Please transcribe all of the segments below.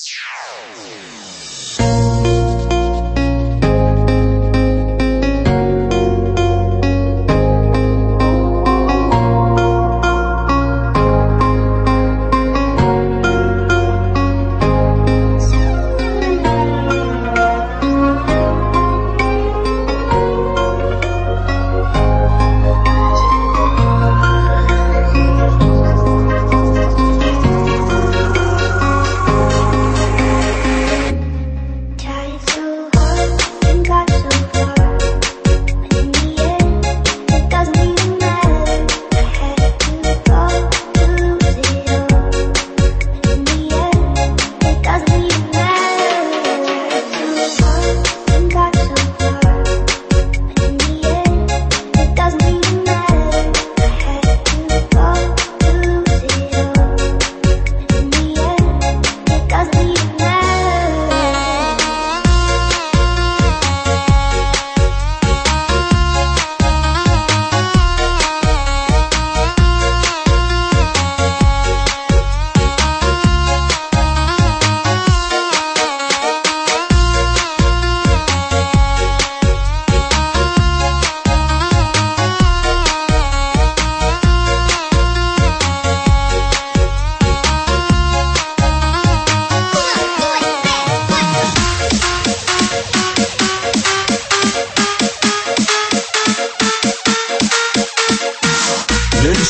Ciao.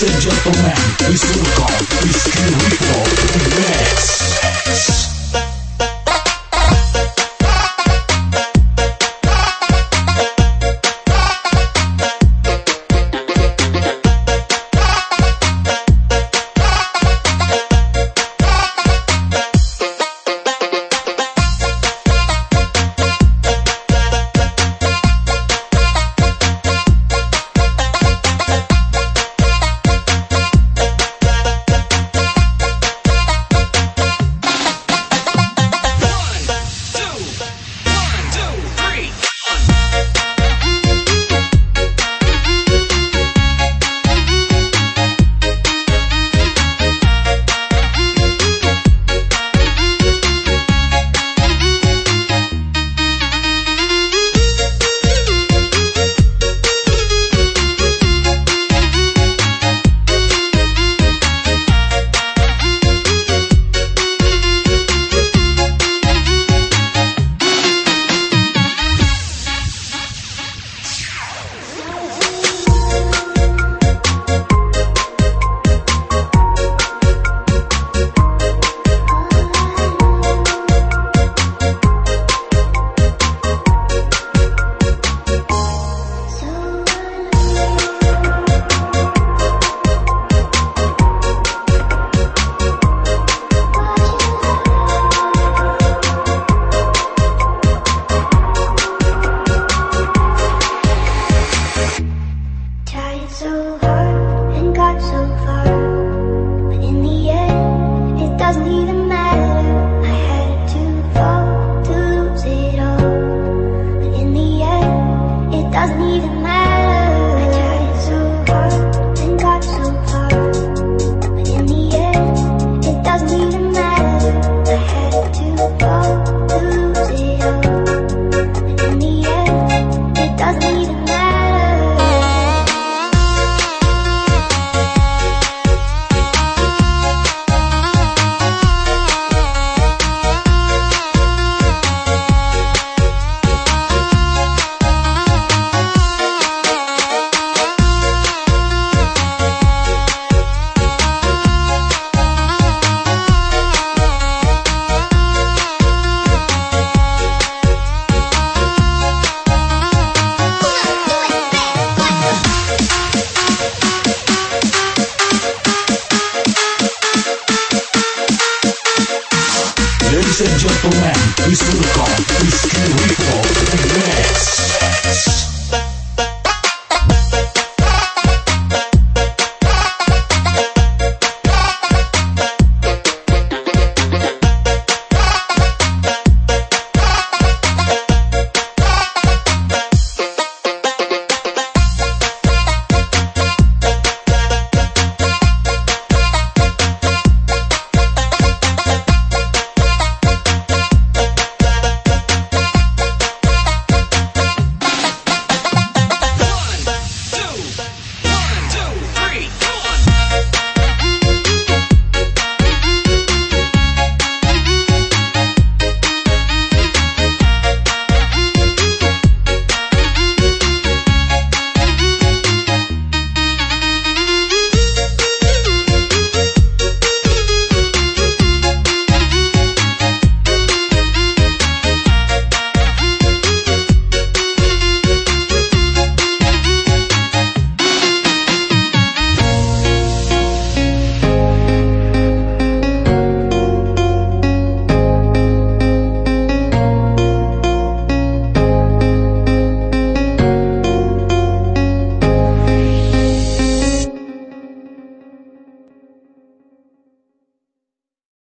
Sędzia to men, rysunką i skryrytą doesn't even matter. I tried so hard and got so far, but in the end, it doesn't even and gentlemen, it's Protocol, it's Q Report, Next.